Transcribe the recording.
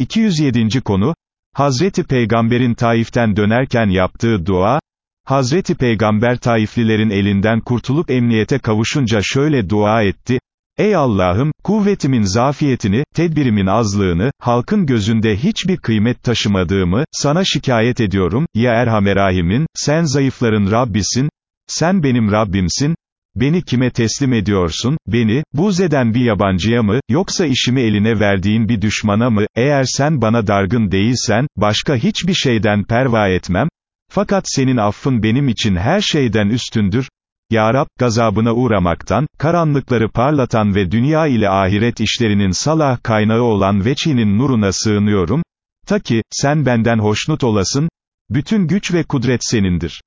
207. konu, Hazreti Peygamber'in Taif'ten dönerken yaptığı dua, Hazreti Peygamber Taiflilerin elinden kurtulup emniyete kavuşunca şöyle dua etti, Ey Allah'ım, kuvvetimin zafiyetini, tedbirimin azlığını, halkın gözünde hiçbir kıymet taşımadığımı, sana şikayet ediyorum, ya Erhamerahimin, sen zayıfların Rabbisin, sen benim Rabbimsin, beni kime teslim ediyorsun, beni, buz eden bir yabancıya mı, yoksa işimi eline verdiğin bir düşmana mı, eğer sen bana dargın değilsen, başka hiçbir şeyden perva etmem, fakat senin affın benim için her şeyden üstündür, ya Rab, gazabına uğramaktan, karanlıkları parlatan ve dünya ile ahiret işlerinin salah kaynağı olan veçinin nuruna sığınıyorum, ta ki, sen benden hoşnut olasın, bütün güç ve kudret senindir.